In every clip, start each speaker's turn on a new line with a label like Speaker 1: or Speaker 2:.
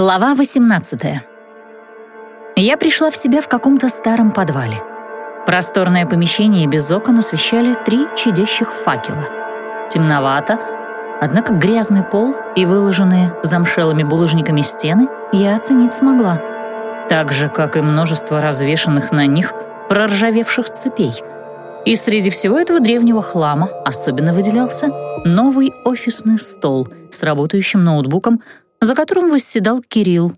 Speaker 1: Глава 18 Я пришла в себя в каком-то старом подвале. Просторное помещение без окон освещали три чадящих факела. Темновато, однако грязный пол и выложенные замшелыми булыжниками стены я оценить смогла. Так же, как и множество развешанных на них проржавевших цепей. И среди всего этого древнего хлама особенно выделялся новый офисный стол с работающим ноутбуком, за которым восседал Кирилл.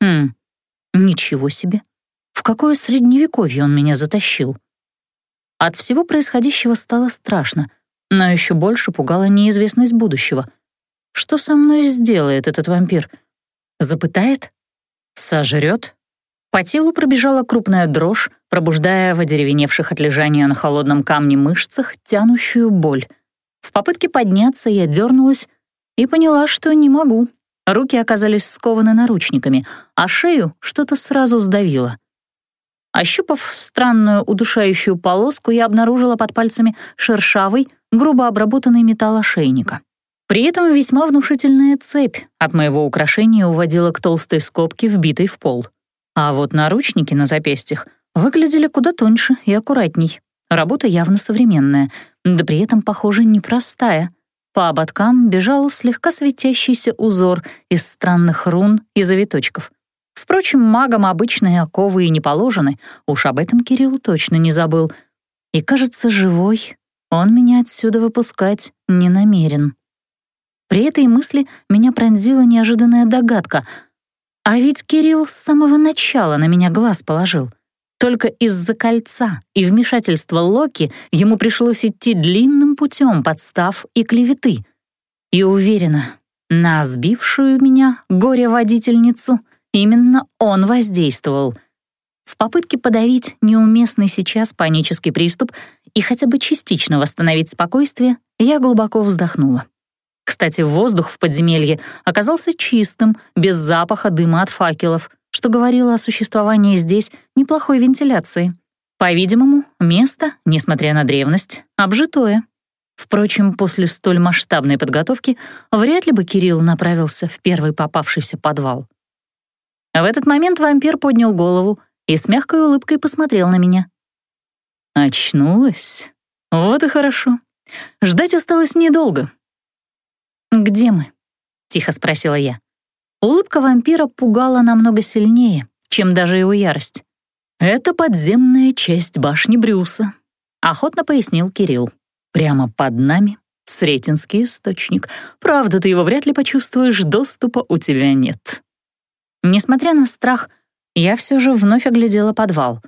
Speaker 1: Хм, ничего себе. В какое средневековье он меня затащил? От всего происходящего стало страшно, но еще больше пугала неизвестность будущего. Что со мной сделает этот вампир? Запытает? Сожрет? По телу пробежала крупная дрожь, пробуждая в одеревеневших от лежания на холодном камне мышцах тянущую боль. В попытке подняться я дернулась и поняла, что не могу. Руки оказались скованы наручниками, а шею что-то сразу сдавило. Ощупав странную удушающую полоску, я обнаружила под пальцами шершавый, грубо обработанный металл ошейника. При этом весьма внушительная цепь от моего украшения уводила к толстой скобке, вбитой в пол. А вот наручники на запястьях выглядели куда тоньше и аккуратней. Работа явно современная, да при этом, похоже, непростая. По ободкам бежал слегка светящийся узор из странных рун и завиточков. Впрочем, магам обычные оковы и не положены, уж об этом Кирилл точно не забыл. И, кажется, живой он меня отсюда выпускать не намерен. При этой мысли меня пронзила неожиданная догадка. А ведь Кирилл с самого начала на меня глаз положил. Только из-за кольца и вмешательства Локи ему пришлось идти длинным путем подстав и клеветы. И уверена, на сбившую меня горе-водительницу именно он воздействовал. В попытке подавить неуместный сейчас панический приступ и хотя бы частично восстановить спокойствие, я глубоко вздохнула. Кстати, воздух в подземелье оказался чистым, без запаха дыма от факелов — что говорило о существовании здесь неплохой вентиляции. По-видимому, место, несмотря на древность, обжитое. Впрочем, после столь масштабной подготовки вряд ли бы Кирилл направился в первый попавшийся подвал. В этот момент вампир поднял голову и с мягкой улыбкой посмотрел на меня. «Очнулась? Вот и хорошо. Ждать осталось недолго». «Где мы?» — тихо спросила я. Улыбка вампира пугала намного сильнее, чем даже его ярость. «Это подземная часть башни Брюса», — охотно пояснил Кирилл. «Прямо под нами Сретенский источник. Правда, ты его вряд ли почувствуешь, доступа у тебя нет». Несмотря на страх, я все же вновь оглядела подвал.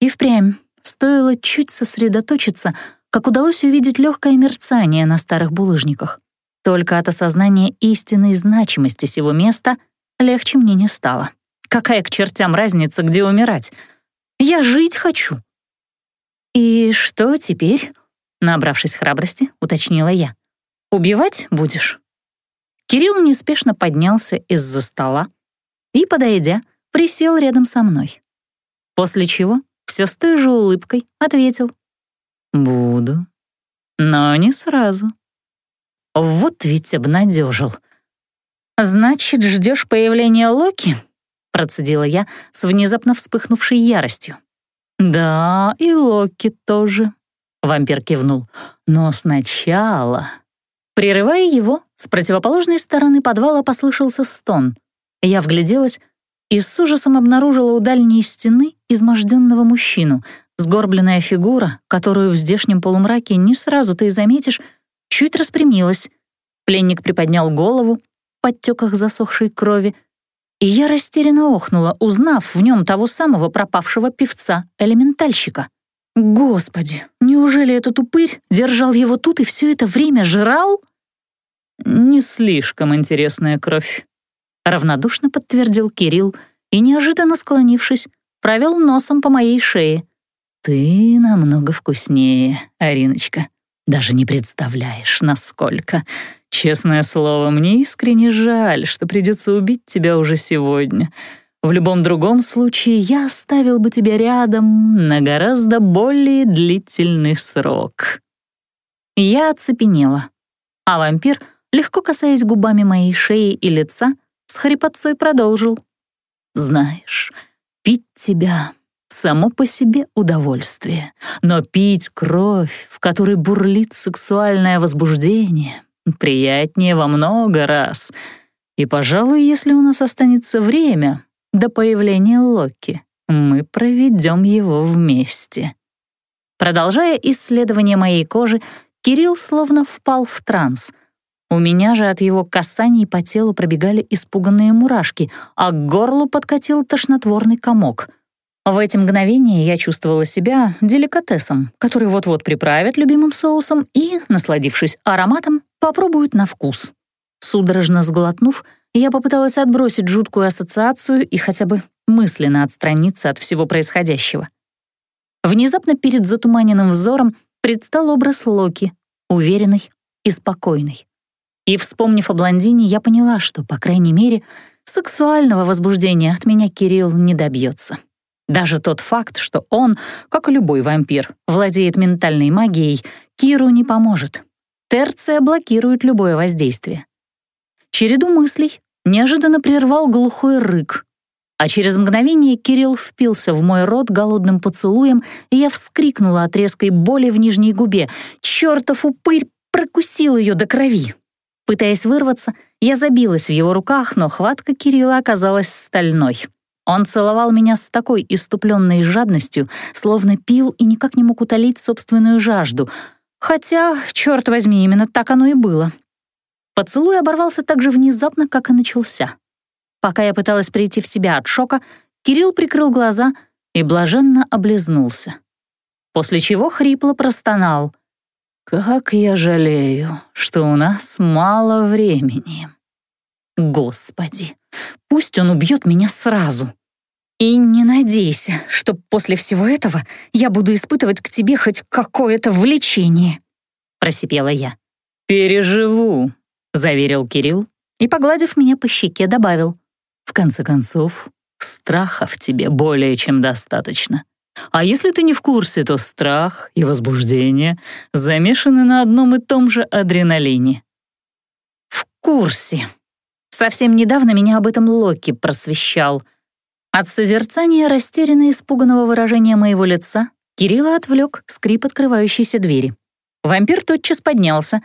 Speaker 1: И впрямь, стоило чуть сосредоточиться, как удалось увидеть легкое мерцание на старых булыжниках. Только от осознания истинной значимости сего места легче мне не стало. Какая к чертям разница, где умирать? Я жить хочу. «И что теперь?» — набравшись храбрости, уточнила я. «Убивать будешь?» Кирилл неспешно поднялся из-за стола и, подойдя, присел рядом со мной. После чего все с той же улыбкой ответил. «Буду, но не сразу». Вот ведь обнадежил. «Значит, ждешь появления Локи?» — процедила я с внезапно вспыхнувшей яростью. «Да, и Локи тоже», — вампир кивнул. «Но сначала...» Прерывая его, с противоположной стороны подвала послышался стон. Я вгляделась и с ужасом обнаружила у дальней стены изможденного мужчину, сгорбленная фигура, которую в здешнем полумраке не сразу-то и заметишь, чуть распрямилась. Пленник приподнял голову в подтеках засохшей крови, и я растерянно охнула, узнав в нем того самого пропавшего певца-элементальщика. Господи, неужели этот упырь держал его тут и все это время жрал? «Не слишком интересная кровь», — равнодушно подтвердил Кирилл и, неожиданно склонившись, провел носом по моей шее. «Ты намного вкуснее, Ариночка». Даже не представляешь, насколько. Честное слово, мне искренне жаль, что придется убить тебя уже сегодня. В любом другом случае я оставил бы тебя рядом на гораздо более длительный срок». Я оцепенела, а вампир, легко касаясь губами моей шеи и лица, с хрипотцой продолжил. «Знаешь, пить тебя — само по себе удовольствие, но пить кровь, в которой бурлит сексуальное возбуждение, приятнее во много раз. И, пожалуй, если у нас останется время до появления Локи, мы проведем его вместе». Продолжая исследование моей кожи, Кирилл словно впал в транс. У меня же от его касаний по телу пробегали испуганные мурашки, а к горлу подкатил тошнотворный комок. В эти мгновения я чувствовала себя деликатесом, который вот-вот приправят любимым соусом и, насладившись ароматом, попробуют на вкус. Судорожно сглотнув, я попыталась отбросить жуткую ассоциацию и хотя бы мысленно отстраниться от всего происходящего. Внезапно перед затуманенным взором предстал образ Локи, уверенный и спокойный. И, вспомнив о блондине, я поняла, что, по крайней мере, сексуального возбуждения от меня Кирилл не добьется. Даже тот факт, что он, как и любой вампир, владеет ментальной магией, Киру не поможет. Терция блокирует любое воздействие. Череду мыслей неожиданно прервал глухой рык, а через мгновение Кирилл впился в мой рот голодным поцелуем, и я вскрикнула от резкой боли в нижней губе. Чёртов упырь прокусил ее до крови. Пытаясь вырваться, я забилась в его руках, но хватка Кирилла оказалась стальной. Он целовал меня с такой иступленной жадностью, словно пил и никак не мог утолить собственную жажду. Хотя, черт возьми, именно так оно и было. Поцелуй оборвался так же внезапно, как и начался. Пока я пыталась прийти в себя от шока, Кирилл прикрыл глаза и блаженно облизнулся. После чего хрипло простонал. «Как я жалею, что у нас мало времени. Господи, пусть он убьет меня сразу. И не надейся, что после всего этого я буду испытывать к тебе хоть какое-то влечение», — просипела я. «Переживу», — заверил Кирилл и, погладив меня по щеке, добавил. В конце концов, страха в тебе более чем достаточно. А если ты не в курсе, то страх и возбуждение замешаны на одном и том же адреналине. В курсе. Совсем недавно меня об этом Локи просвещал. От созерцания растерянно испуганного выражения моего лица Кирилла отвлек скрип открывающейся двери. Вампир тотчас поднялся,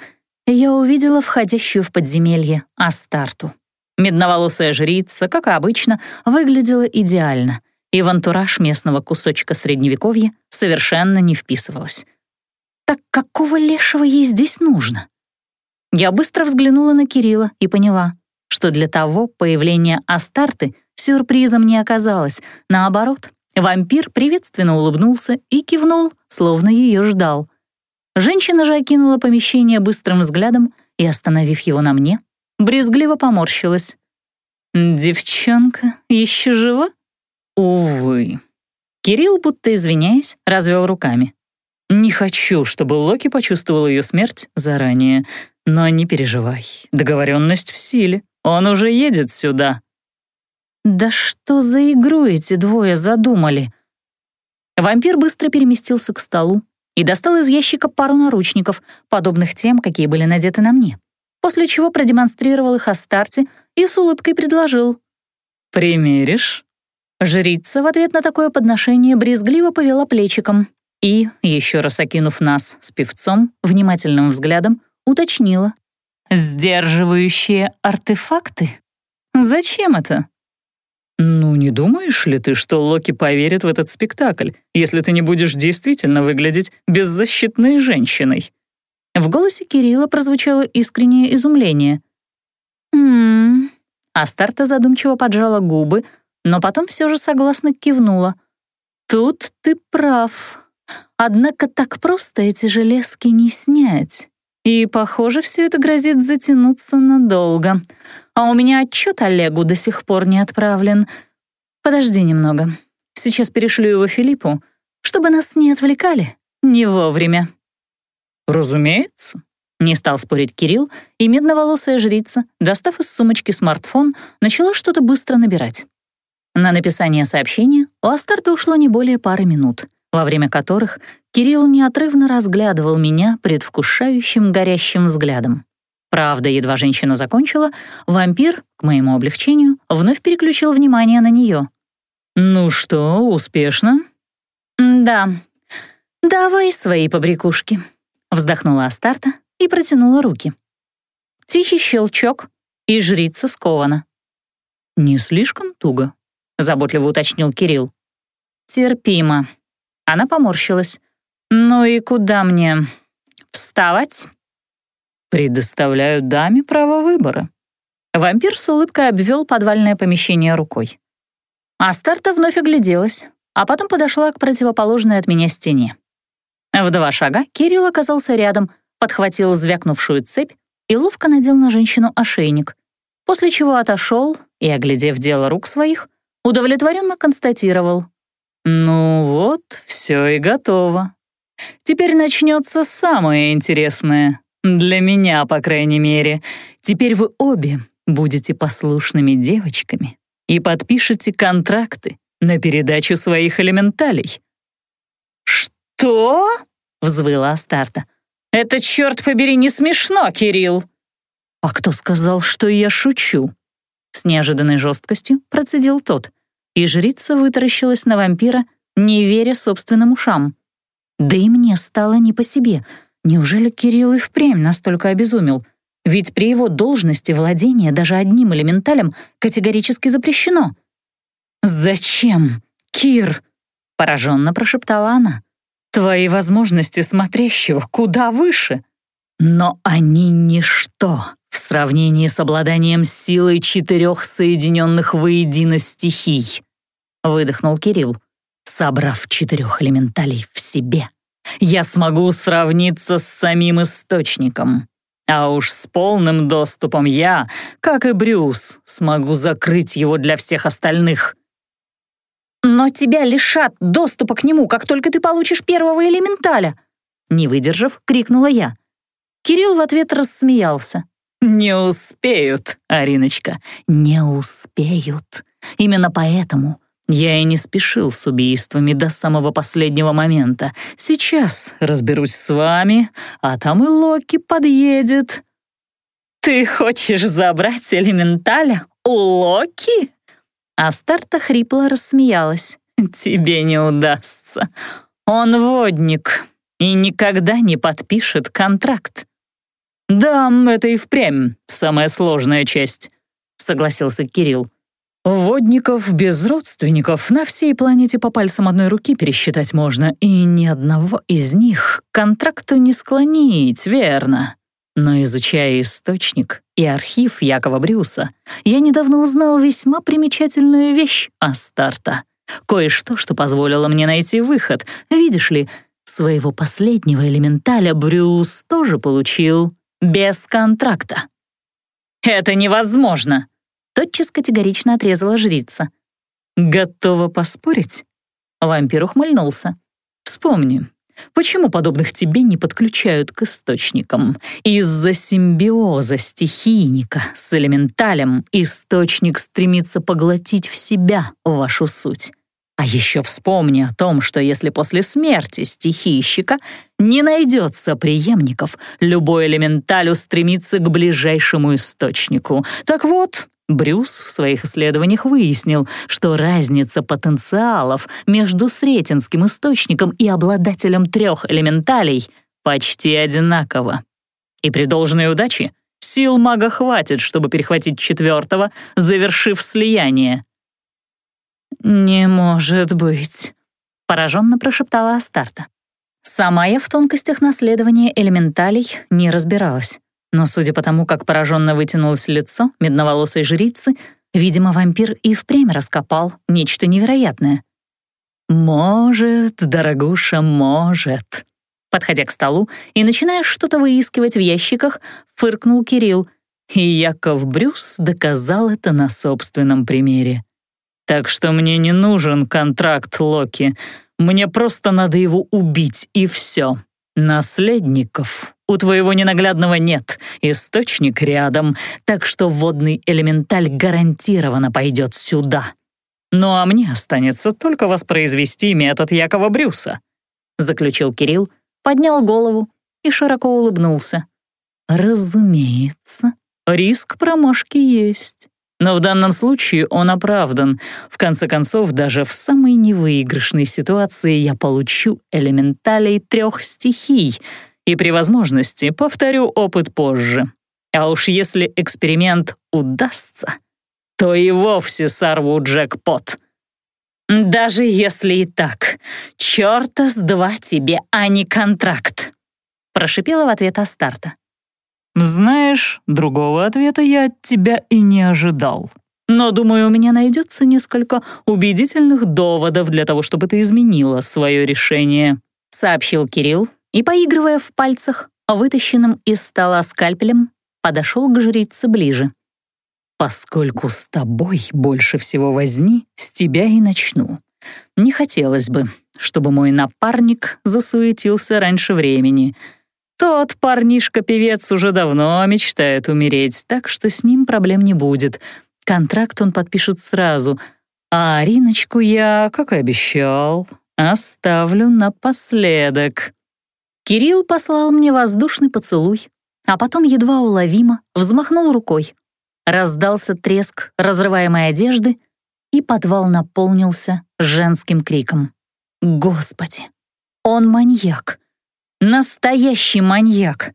Speaker 1: и я увидела входящую в подземелье Астарту. Медноволосая жрица, как обычно, выглядела идеально, и в антураж местного кусочка средневековья совершенно не вписывалась. Так какого лешего ей здесь нужно? Я быстро взглянула на Кирилла и поняла, что для того появление Астарты сюрпризом не оказалось. Наоборот, вампир приветственно улыбнулся и кивнул, словно ее ждал. Женщина же окинула помещение быстрым взглядом и, остановив его на мне, брезгливо поморщилась. «Девчонка еще жива?» «Увы». Кирилл, будто извиняясь, развел руками. «Не хочу, чтобы Локи почувствовал ее смерть заранее, но не переживай, договоренность в силе, он уже едет сюда». «Да что за игру эти двое задумали?» Вампир быстро переместился к столу и достал из ящика пару наручников, подобных тем, какие были надеты на мне после чего продемонстрировал их Астарте и с улыбкой предложил. «Примеришь?» Жрица в ответ на такое подношение брезгливо повела плечиком и, еще раз окинув нас с певцом, внимательным взглядом, уточнила. «Сдерживающие артефакты? Зачем это?» «Ну, не думаешь ли ты, что Локи поверит в этот спектакль, если ты не будешь действительно выглядеть беззащитной женщиной?» В голосе Кирилла прозвучало искреннее изумление. «Хм...» Астарта задумчиво поджала губы, но потом все же согласно кивнула. «Тут ты прав. Однако так просто эти железки не снять. И, похоже, все это грозит затянуться надолго. А у меня отчет Олегу до сих пор не отправлен. Подожди немного. Сейчас перешлю его Филиппу, чтобы нас не отвлекали. Не вовремя». «Разумеется», — не стал спорить Кирилл, и медноволосая жрица, достав из сумочки смартфон, начала что-то быстро набирать. На написание сообщения у Астарта ушло не более пары минут, во время которых Кирилл неотрывно разглядывал меня предвкушающим горящим взглядом. Правда, едва женщина закончила, вампир, к моему облегчению, вновь переключил внимание на нее. «Ну что, успешно?» «Да. Давай свои побрякушки», — вздохнула Астарта и протянула руки. Тихий щелчок, и жрица скована.
Speaker 2: «Не слишком туго?» — заботливо уточнил Кирилл.
Speaker 1: «Терпимо». Она поморщилась. «Ну и куда мне вставать?»
Speaker 2: «Предоставляю даме право выбора».
Speaker 1: Вампир с улыбкой обвел подвальное помещение рукой. Астарта вновь огляделась, а потом подошла к противоположной от меня стене. В два шага Кирилл оказался рядом, подхватил звякнувшую цепь и ловко надел на женщину ошейник, после чего отошел и, оглядев дело рук своих, удовлетворенно констатировал.
Speaker 2: «Ну вот, все и готово. Теперь начнется самое интересное. Для меня, по крайней мере. Теперь вы обе будете послушными девочками и подпишете контракты на передачу своих элементалей».
Speaker 1: «Что?» — взвыла Астарта. «Это, черт побери, не смешно, Кирилл!»
Speaker 2: «А кто сказал, что я шучу?» С неожиданной жесткостью процедил тот, и жрица вытаращилась на вампира, не веря собственным ушам. Да и мне стало не по себе. Неужели Кирилл и впрямь настолько обезумел? Ведь при его должности владение даже одним элементалем категорически запрещено. «Зачем, Кир?» — пораженно прошептала она. «Твои возможности смотрящего куда выше. Но они ничто в сравнении с обладанием силой четырех соединенных воедино стихий», — выдохнул Кирилл. «Собрав четырех элементалей в себе, я смогу сравниться с самим источником». А уж с полным доступом я, как и Брюс, смогу закрыть его для всех остальных.
Speaker 1: «Но тебя лишат доступа к нему, как только ты получишь первого элементаля!» Не выдержав, крикнула я. Кирилл в ответ рассмеялся.
Speaker 2: «Не успеют, Ариночка, не успеют. Именно поэтому я и не спешил с убийствами до самого последнего момента. Сейчас разберусь с вами, а там и Локи подъедет».
Speaker 1: «Ты хочешь забрать элементаля у Локи?» Астарта хрипло рассмеялась. «Тебе не удастся. Он водник и никогда не подпишет контракт».
Speaker 2: «Да, это и впрямь самая сложная часть», — согласился Кирилл. «Водников без родственников на всей планете по пальцам одной руки пересчитать можно, и ни одного из них контракту не склонить, верно?» Но изучая источник и архив Якова Брюса, я недавно узнал весьма примечательную вещь о Старта. Кое-что, что позволило мне найти выход. Видишь ли, своего последнего элементаля Брюс тоже получил без контракта.
Speaker 1: «Это невозможно!» — тотчас категорично отрезала жрица.
Speaker 2: «Готова поспорить?» Вампир ухмыльнулся. «Вспомни, Почему подобных тебе не подключают к источникам? Из-за симбиоза стихийника с элементалем источник стремится поглотить в себя вашу суть. А еще вспомни о том, что если после смерти стихийщика не найдется преемников, любой элементаль устремится к ближайшему источнику. Так вот, Брюс в своих исследованиях выяснил, что разница потенциалов между Сретенским источником и обладателем трех элементалей почти одинакова. И при должной удаче сил мага хватит, чтобы перехватить четвертого, завершив слияние.
Speaker 1: «Не может быть», — пораженно прошептала Астарта. Сама я в тонкостях наследования элементалей не разбиралась. Но судя по тому, как пораженно вытянулось лицо медноволосой жрицы, видимо, вампир и впрямь раскопал нечто невероятное.
Speaker 2: «Может, дорогуша, может». Подходя к столу и начиная что-то выискивать в ящиках, фыркнул Кирилл, и Яков Брюс доказал это на собственном примере. «Так что мне не нужен контракт Локи, мне просто надо его убить, и все. Наследников у твоего ненаглядного нет, источник рядом, так что водный элементаль гарантированно пойдет сюда. Ну а мне останется только воспроизвести метод Якова Брюса», — заключил Кирилл, поднял голову и широко улыбнулся. Разумеется, риск промашки есть. Но в данном случае он оправдан. В конце концов, даже в самой невыигрышной ситуации я получу элементалей трех стихий и при возможности повторю опыт позже. А уж если эксперимент удастся, то и вовсе сорву джекпот. Даже если и так, чёрта с два тебе, а не контракт, прошипела в ответ Астарта.
Speaker 3: «Знаешь, другого ответа я от тебя и не ожидал.
Speaker 2: Но, думаю, у меня найдется несколько убедительных доводов для того, чтобы ты изменила свое решение», — сообщил Кирилл и, поигрывая в пальцах, вытащенным из стола скальпелем, подошел к жрице ближе. «Поскольку с тобой больше всего возни, с тебя и начну. Не хотелось бы, чтобы мой напарник засуетился раньше времени». Тот парнишка-певец уже давно мечтает умереть, так что с ним проблем не будет. Контракт он подпишет сразу. А Ариночку я, как и обещал, оставлю напоследок. Кирилл послал мне воздушный поцелуй, а потом едва уловимо взмахнул рукой. Раздался треск разрываемой одежды, и подвал наполнился женским криком. «Господи, он маньяк!» Настоящий маньяк.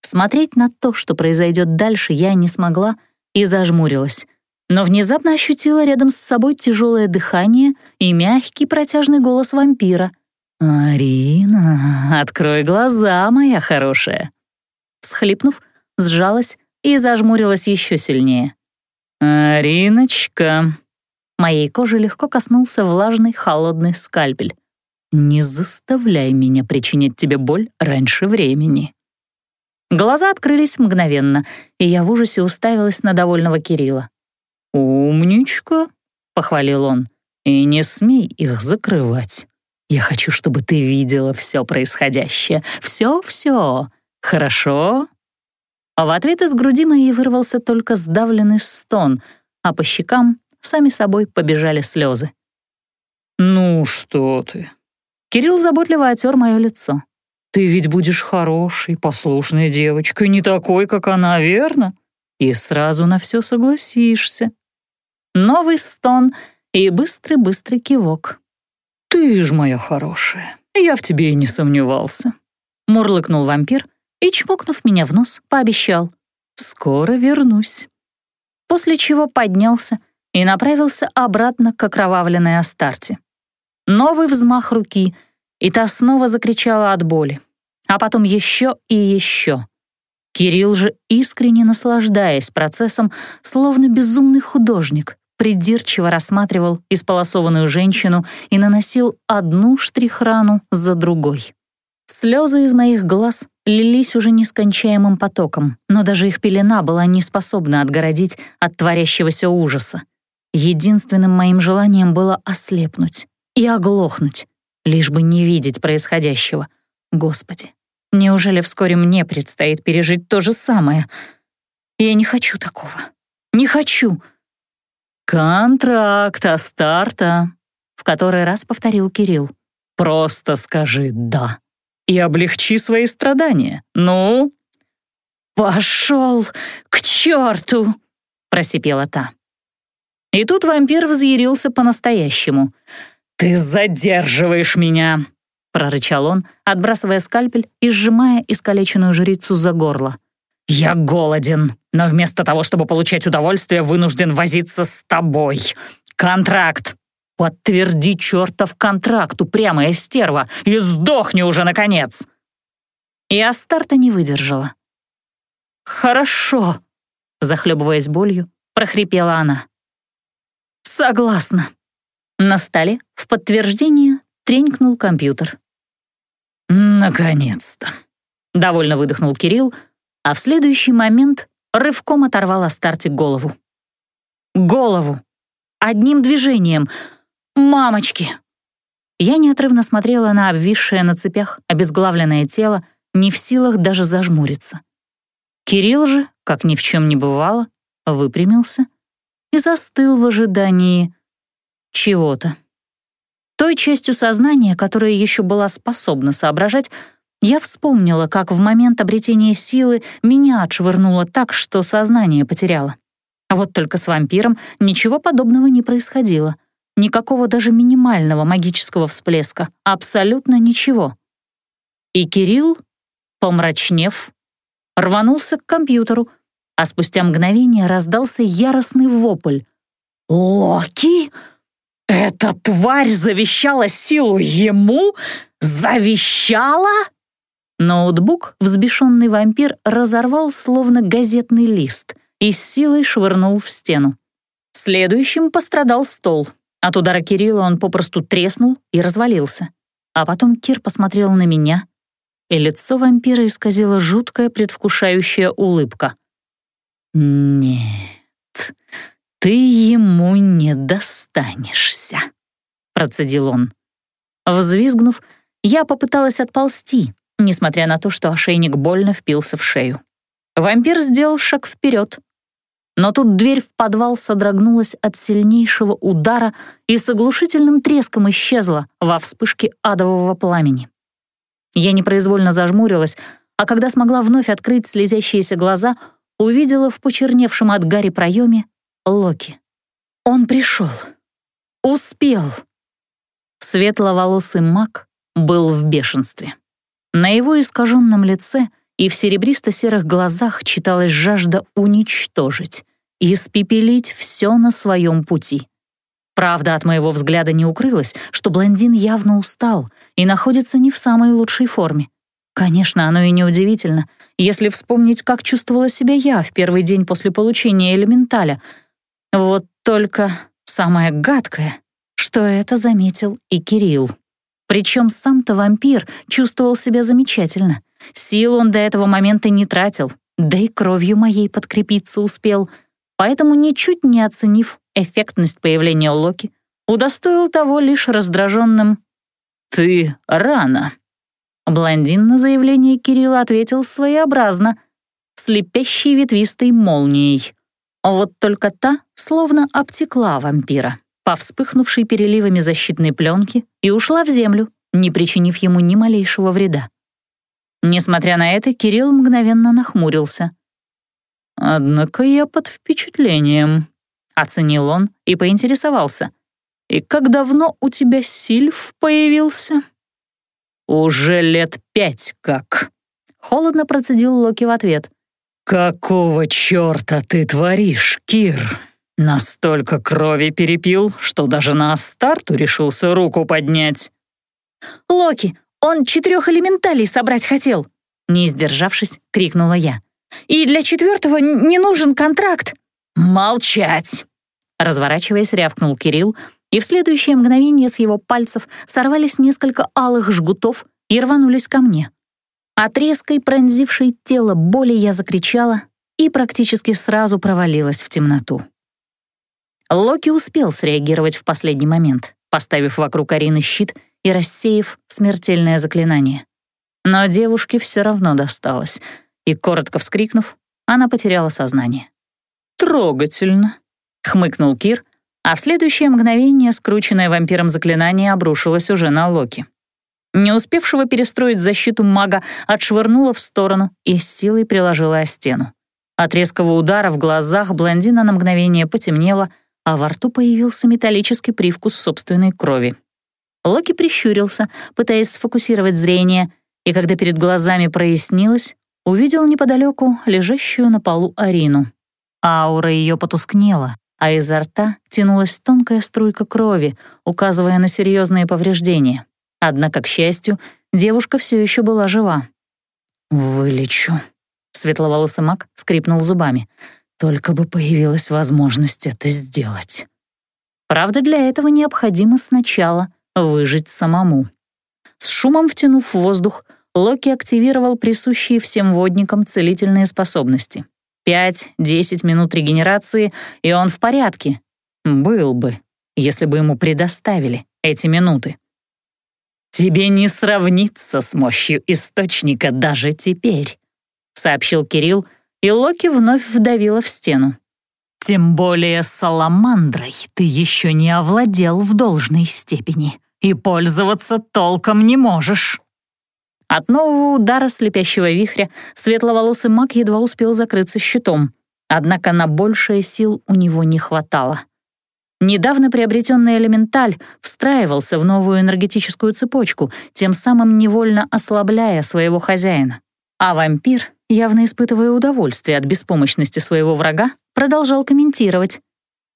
Speaker 2: Смотреть на то, что произойдет дальше, я не смогла и зажмурилась. Но внезапно ощутила рядом с собой тяжелое дыхание и мягкий протяжный голос вампира. «Арина, открой глаза, моя хорошая!» Схлипнув, сжалась и зажмурилась еще сильнее. «Ариночка!» Моей кожи легко коснулся влажный холодный скальпель. Не заставляй меня причинять тебе боль раньше времени». Глаза открылись мгновенно, и я в ужасе уставилась на довольного Кирилла. «Умничка», — похвалил он, — «и не смей их закрывать. Я хочу, чтобы ты видела все происходящее. Все-все. Хорошо?» А в ответ из груди моей вырвался только сдавленный стон, а по щекам сами собой побежали слезы.
Speaker 3: «Ну что ты,
Speaker 2: Кирилл заботливо отер мое лицо.
Speaker 3: «Ты ведь будешь хорошей, послушной девочкой, не такой, как она, верно? И сразу на все согласишься».
Speaker 2: Новый стон и быстрый-быстрый кивок.
Speaker 3: «Ты ж моя хорошая, я в тебе и не сомневался», —
Speaker 2: мурлыкнул вампир и, чмокнув меня в нос, пообещал. «Скоро вернусь». После чего поднялся и направился обратно к окровавленной Астарте. Новый взмах руки, и та снова закричала от боли. А потом еще и еще. Кирилл же, искренне наслаждаясь процессом, словно безумный художник, придирчиво рассматривал исполосованную женщину и наносил одну штрихрану за другой. Слезы из моих глаз лились уже нескончаемым потоком, но даже их пелена была не способна отгородить от творящегося ужаса. Единственным моим желанием было ослепнуть, и оглохнуть, лишь бы не видеть происходящего. Господи, неужели вскоре мне предстоит пережить то же самое? Я не хочу такого. Не хочу. «Контракт Астарта», — в который раз повторил Кирилл. «Просто скажи «да» и облегчи свои страдания. Ну?» «Пошел к черту!» — просипела та. И тут вампир взъярился по-настоящему — «Ты задерживаешь меня!» — прорычал он, отбрасывая скальпель и сжимая искалеченную жрицу за горло. «Я голоден, но вместо того, чтобы получать удовольствие, вынужден возиться с тобой. Контракт! Подтверди чертов контракт, упрямая стерва, и сдохни уже, наконец!» И Астарта не выдержала. «Хорошо», — захлебываясь болью, прохрипела она. «Согласна». На столе в подтверждение тренькнул компьютер. «Наконец-то!» — довольно выдохнул Кирилл, а в следующий момент рывком оторвал Астарте голову. Голову! Одним движением! Мамочки! Я неотрывно смотрела на обвисшее на цепях обезглавленное тело, не в силах даже зажмуриться. Кирилл же, как ни в чем не бывало, выпрямился и застыл в ожидании чего-то. Той частью сознания, которая еще была способна соображать,
Speaker 1: Я вспомнила, как в момент обретения силы меня отшвырнуло так, что сознание потеряла. А вот только с вампиром ничего подобного не происходило. Никакого даже минимального магического всплеска. Абсолютно ничего. И Кирилл, помрачнев, рванулся к компьютеру, а спустя мгновение раздался яростный вопль. «Локи? Эта тварь завещала силу ему? Завещала?» Ноутбук взбешенный вампир разорвал словно газетный лист и с силой швырнул в стену. Следующим пострадал стол. От удара Кирилла он попросту треснул и развалился. А потом Кир посмотрел на меня, и лицо вампира исказило жуткая предвкушающая улыбка. «Нет, ты ему не достанешься», — процедил он. Взвизгнув, я попыталась отползти, несмотря на то, что ошейник больно впился в шею. Вампир сделал шаг вперед. Но тут дверь в подвал содрогнулась от сильнейшего удара и с оглушительным треском исчезла во вспышке адового пламени. Я непроизвольно зажмурилась, а когда смогла вновь открыть слезящиеся глаза, увидела в почерневшем от гари проеме Локи. Он пришел. Успел. Светловолосый маг был в бешенстве. На его искаженном лице и в серебристо-серых глазах читалась жажда уничтожить и испепелить все на своем пути. Правда, от моего взгляда не укрылось, что блондин явно устал и находится не в самой лучшей форме. Конечно, оно и неудивительно, если вспомнить, как чувствовала себя я в первый день после получения элементаля. Вот только самое гадкое, что это заметил и Кирилл. Причем сам-то вампир чувствовал себя замечательно. Сил он до этого момента не тратил, да и кровью моей подкрепиться успел, поэтому, ничуть не оценив эффектность появления Локи, удостоил того лишь раздраженным «Ты рано». Блондин на заявление Кирилла ответил своеобразно, слепящей ветвистой молнией. Вот только та словно обтекла вампира по вспыхнувшей переливами защитной пленки и ушла в землю, не причинив ему ни малейшего вреда. Несмотря на это, Кирилл мгновенно нахмурился. «Однако я под впечатлением», — оценил он и поинтересовался. «И как давно у тебя Сильф появился?» «Уже лет пять как», — холодно процедил Локи в ответ. «Какого чёрта ты творишь, Кир?» Настолько крови перепил, что даже на Астарту решился руку поднять. «Локи, он четырех элементалей собрать хотел!» Не сдержавшись, крикнула я. «И для четвертого не нужен контракт!»
Speaker 2: «Молчать!»
Speaker 1: Разворачиваясь, рявкнул Кирилл, и в следующее мгновение с его пальцев сорвались несколько алых жгутов и рванулись ко мне. От резкой пронзившей тело боли я закричала и практически сразу провалилась в темноту. Локи успел среагировать в последний момент, поставив вокруг Арины щит и рассеяв смертельное заклинание. Но девушке все равно досталось, и, коротко вскрикнув, она потеряла сознание.
Speaker 2: «Трогательно», — хмыкнул Кир, а в следующее мгновение скрученное вампиром заклинание обрушилось уже на Локи. Не успевшего перестроить защиту мага отшвырнула в сторону и с силой приложила о стену. От резкого удара в глазах блондина на мгновение потемнело, а во рту появился металлический привкус собственной крови. Локи прищурился, пытаясь сфокусировать зрение, и когда перед глазами прояснилось, увидел неподалеку лежащую на полу Арину. Аура ее потускнела, а изо рта тянулась тонкая струйка крови, указывая на серьезные повреждения. Однако, к счастью, девушка все еще была жива. «Вылечу», — светловолосый маг скрипнул зубами — только бы появилась возможность это сделать. Правда, для этого необходимо сначала выжить самому. С шумом втянув воздух, Локи активировал присущие всем водникам целительные способности. Пять-десять минут регенерации, и он в порядке. Был бы, если бы ему предоставили эти минуты. «Тебе не сравнится с мощью источника даже теперь», — сообщил Кирилл, и Локи вновь вдавила в стену. «Тем более саламандрой ты еще не овладел в должной степени и пользоваться толком не можешь».
Speaker 1: От нового удара слепящего вихря светловолосый маг едва успел закрыться щитом, однако на большее сил у него не хватало. Недавно приобретенный элементаль встраивался в новую энергетическую цепочку, тем самым невольно ослабляя своего хозяина. А вампир, явно испытывая удовольствие от беспомощности своего врага, продолжал комментировать.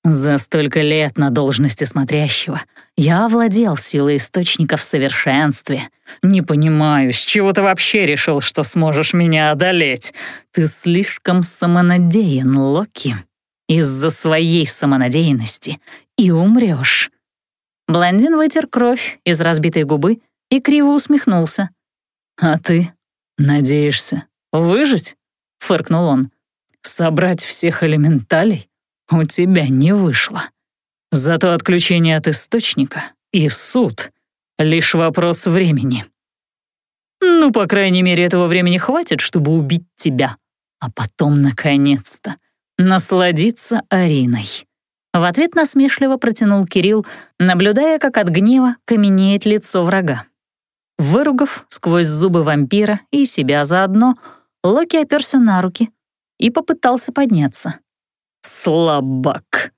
Speaker 1: «За столько лет на должности смотрящего я овладел силой источника в совершенстве. Не понимаю, с чего ты вообще решил, что сможешь меня одолеть? Ты слишком самонадеян, Локи» из-за своей самонадеянности и умрешь. Блондин вытер кровь из разбитой губы и криво усмехнулся. «А ты надеешься выжить?» — фыркнул он. «Собрать всех элементалей у тебя не вышло. Зато отключение от источника и суд — лишь вопрос времени. Ну, по крайней мере, этого времени хватит, чтобы убить тебя, а потом, наконец-то, насладиться Ариной. В ответ насмешливо протянул Кирилл, наблюдая, как от гнева каменеет лицо врага. Выругав сквозь зубы вампира и себя заодно, Локи оперся на руки и попытался подняться. «Слабак!»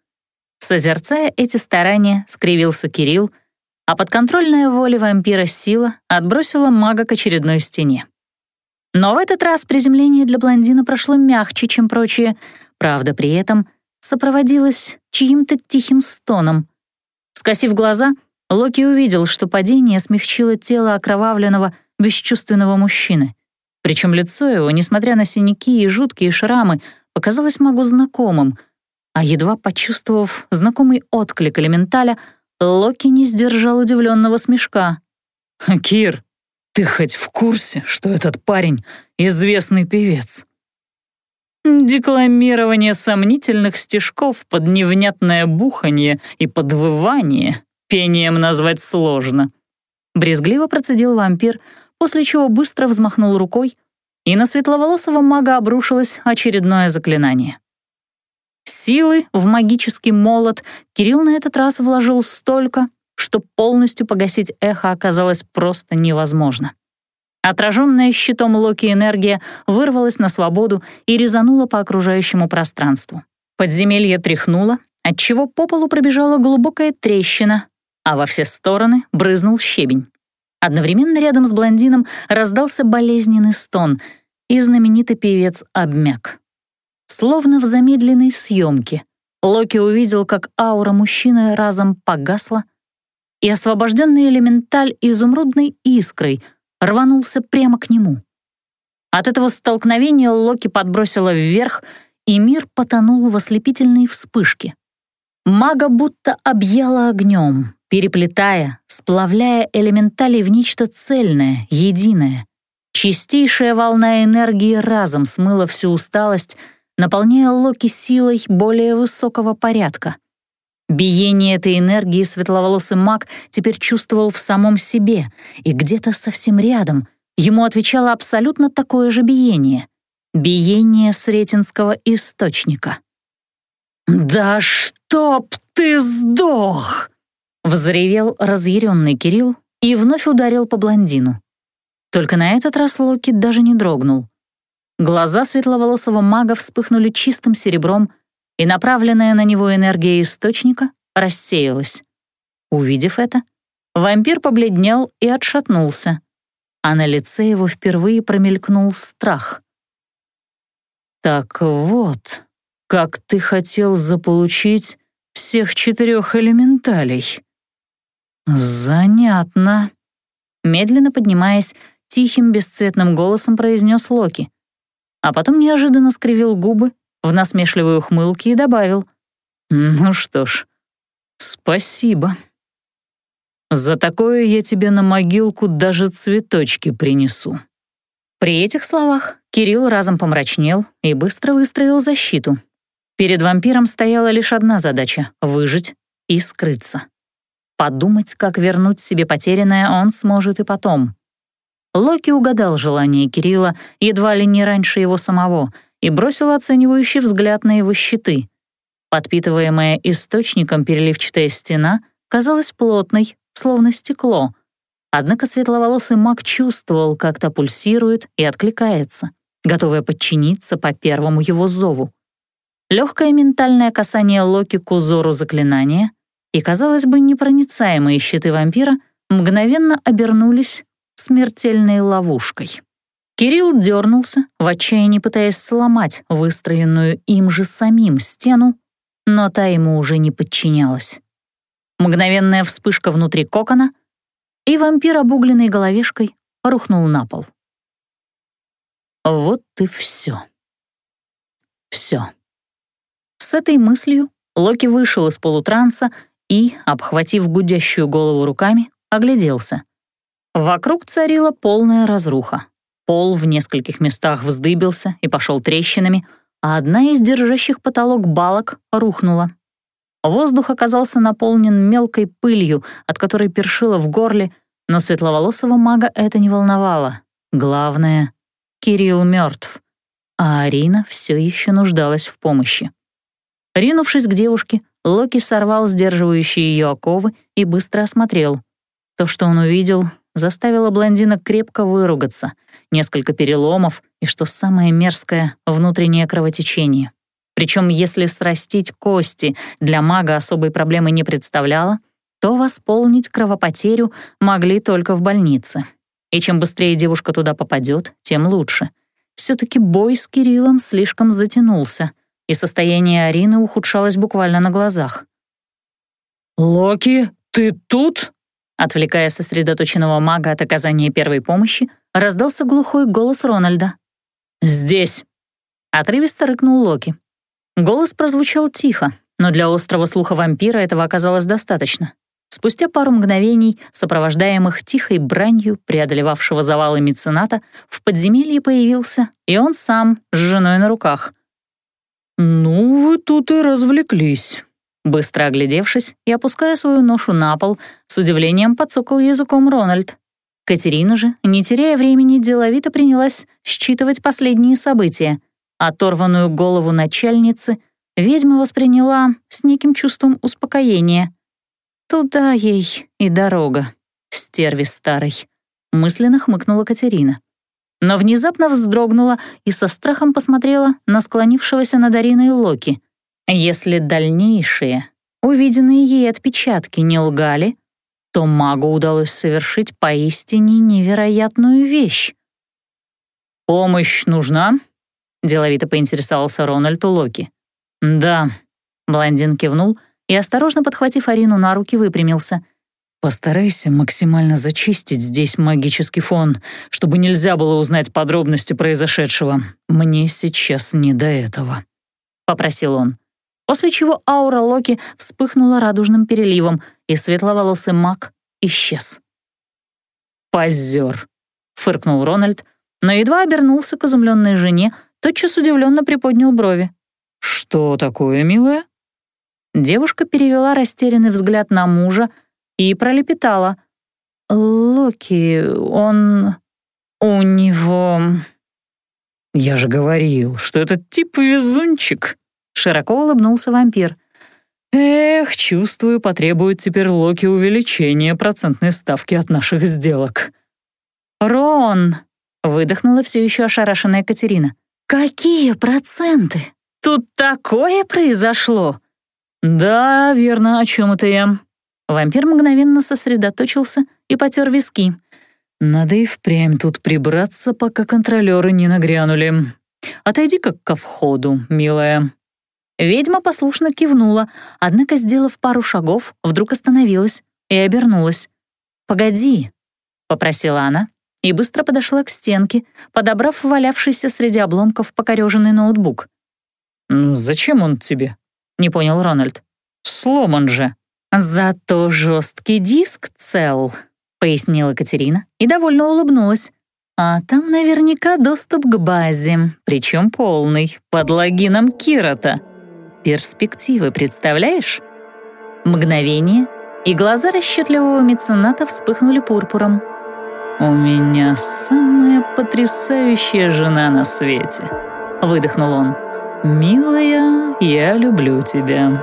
Speaker 1: Созерцая эти старания, скривился Кирилл, а подконтрольная воля вампира сила отбросила мага к очередной стене. Но в этот раз приземление для блондина прошло мягче, чем прочие, правда, при этом сопроводилось чьим-то тихим стоном. Скосив глаза, Локи увидел, что падение смягчило тело окровавленного, бесчувственного мужчины. Причем лицо его, несмотря на синяки и жуткие шрамы, показалось магу знакомым, а едва почувствовав знакомый отклик элементаля, Локи не сдержал удивленного смешка. «Кир, ты хоть в курсе, что этот парень — известный певец?» Декламирование сомнительных стишков под невнятное буханье и подвывание пением назвать сложно. Брезгливо процедил вампир, после чего быстро взмахнул рукой, и на светловолосого мага обрушилось очередное заклинание. Силы в магический молот Кирилл на этот раз вложил столько, что полностью погасить эхо оказалось просто невозможно. Отраженная щитом Локи энергия вырвалась на свободу и резанула по окружающему пространству. Подземелье тряхнуло, отчего по полу пробежала глубокая трещина, а во все стороны брызнул щебень. Одновременно рядом с блондином раздался болезненный стон, и знаменитый певец обмяк. Словно в замедленной съемке, Локи увидел, как аура мужчины разом погасла, и освобожденный элементаль изумрудной искрой рванулся прямо к нему. От этого столкновения Локи подбросило вверх, и мир потонул в ослепительной вспышке. Мага будто объяла огнем, переплетая, сплавляя элементали в нечто цельное, единое. Чистейшая волна энергии разом смыла всю усталость, наполняя Локи силой более высокого порядка. Биение этой энергии светловолосый маг теперь чувствовал в самом себе, и где-то совсем рядом ему отвечало абсолютно такое же биение — биение Сретенского источника. «Да чтоб ты сдох!» — взревел разъяренный Кирилл и вновь ударил по блондину. Только на этот раз Локи даже не дрогнул. Глаза светловолосого мага вспыхнули чистым серебром, и направленная на него энергия источника рассеялась. Увидев это, вампир побледнел и отшатнулся, а на лице его впервые промелькнул страх. «Так вот, как ты хотел заполучить всех четырех элементалей?» «Занятно», — медленно поднимаясь, тихим бесцветным голосом произнес Локи, а потом неожиданно скривил губы в насмешливой ухмылке и добавил. «Ну что ж, спасибо. За такое я тебе на могилку даже цветочки принесу». При этих словах Кирилл разом помрачнел и быстро выстроил защиту. Перед вампиром стояла лишь одна задача — выжить и скрыться. Подумать, как вернуть себе потерянное, он сможет и потом. Локи угадал желание Кирилла едва ли не раньше его самого — и бросил оценивающий взгляд на его щиты. Подпитываемая источником переливчатая стена казалась плотной, словно стекло, Однако светловолосый маг чувствовал, как та пульсирует и откликается, готовая подчиниться по первому его зову. Легкое ментальное касание Локи к узору заклинания и, казалось бы, непроницаемые щиты вампира мгновенно обернулись смертельной ловушкой. Кирилл дернулся, в отчаянии пытаясь сломать выстроенную им же самим стену, но та ему уже не подчинялась. Мгновенная вспышка внутри кокона, и вампир, обугленной головешкой, рухнул на пол. Вот и все. Все. С этой мыслью Локи вышел из полутранса и, обхватив гудящую голову руками, огляделся. Вокруг царила полная разруха. Пол в нескольких местах вздыбился и пошел трещинами, а одна из держащих потолок балок рухнула. Воздух оказался наполнен мелкой пылью, от которой першило в горле, но светловолосого мага это не волновало. Главное — Кирилл мертв, а Арина все еще нуждалась в помощи. Ринувшись к девушке, Локи сорвал сдерживающие ее оковы и быстро осмотрел. То, что он увидел, заставило блондина крепко выругаться, несколько переломов и, что самое мерзкое, внутреннее кровотечение. Причем, если срастить кости для мага особой проблемы не представляло, то восполнить кровопотерю могли только в больнице. И чем быстрее девушка туда попадет, тем лучше. Все-таки бой с Кириллом слишком затянулся, и состояние Арины ухудшалось буквально на глазах.
Speaker 3: «Локи, ты тут?»
Speaker 1: Отвлекая сосредоточенного мага от оказания первой помощи, раздался глухой голос Рональда.
Speaker 3: «Здесь!»
Speaker 1: Отрывисто рыкнул Локи. Голос прозвучал тихо, но для острого слуха вампира этого оказалось достаточно. Спустя пару мгновений, сопровождаемых тихой бранью, преодолевавшего завалы мецената, в подземелье появился и он сам с женой на руках.
Speaker 3: «Ну, вы тут и развлеклись»,
Speaker 1: Быстро оглядевшись и опуская свою ношу на пол, с удивлением подсокал языком Рональд. Катерина же, не теряя времени, деловито принялась считывать последние события. Оторванную голову начальницы ведьма восприняла с неким чувством успокоения. «Туда ей и дорога, стерви старой», — мысленно хмыкнула Катерина. Но внезапно вздрогнула и со страхом посмотрела на склонившегося над Ариной Локи — если дальнейшие, увиденные ей отпечатки, не лгали, то магу удалось совершить поистине невероятную вещь.
Speaker 3: «Помощь нужна?» — деловито поинтересовался Рональд у Локи. «Да», — блондин кивнул и, осторожно подхватив Арину на руки, выпрямился. «Постарайся максимально зачистить здесь магический фон, чтобы нельзя было узнать подробности произошедшего. Мне сейчас не до этого», — попросил он
Speaker 1: после чего аура Локи вспыхнула радужным переливом, и светловолосый маг исчез.
Speaker 3: «Позер», — фыркнул Рональд,
Speaker 1: но едва обернулся к изумленной жене, тотчас удивленно приподнял брови.
Speaker 3: «Что такое, милая?»
Speaker 1: Девушка перевела растерянный взгляд на мужа и пролепетала. «Локи, он... у него...»
Speaker 3: «Я же говорил, что этот тип везунчик»,
Speaker 1: Широко улыбнулся вампир.
Speaker 3: «Эх, чувствую, потребует теперь Локи увеличения процентной ставки от наших сделок».
Speaker 1: «Рон!» — выдохнула все еще ошарашенная Катерина. «Какие проценты? Тут такое произошло!»
Speaker 3: «Да, верно, о чем это я?»
Speaker 1: Вампир мгновенно сосредоточился и потер виски.
Speaker 3: «Надо и впрямь тут прибраться, пока контролеры не нагрянули. Отойди как ко входу, милая».
Speaker 1: Ведьма послушно кивнула, однако, сделав пару шагов, вдруг остановилась и обернулась. «Погоди», — попросила она и быстро подошла к стенке, подобрав валявшийся среди обломков покореженный ноутбук.
Speaker 3: «Зачем он тебе?» — не понял Рональд. «Сломан же».
Speaker 1: «Зато жесткий диск цел», — пояснила Катерина и довольно улыбнулась. «А там наверняка доступ к базе, причем полный, под логином Кирота». Перспективы, представляешь? Мгновение, и глаза расчетливого мецената вспыхнули пурпуром.
Speaker 3: «У меня самая потрясающая жена на свете», — выдохнул он. «Милая, я люблю тебя».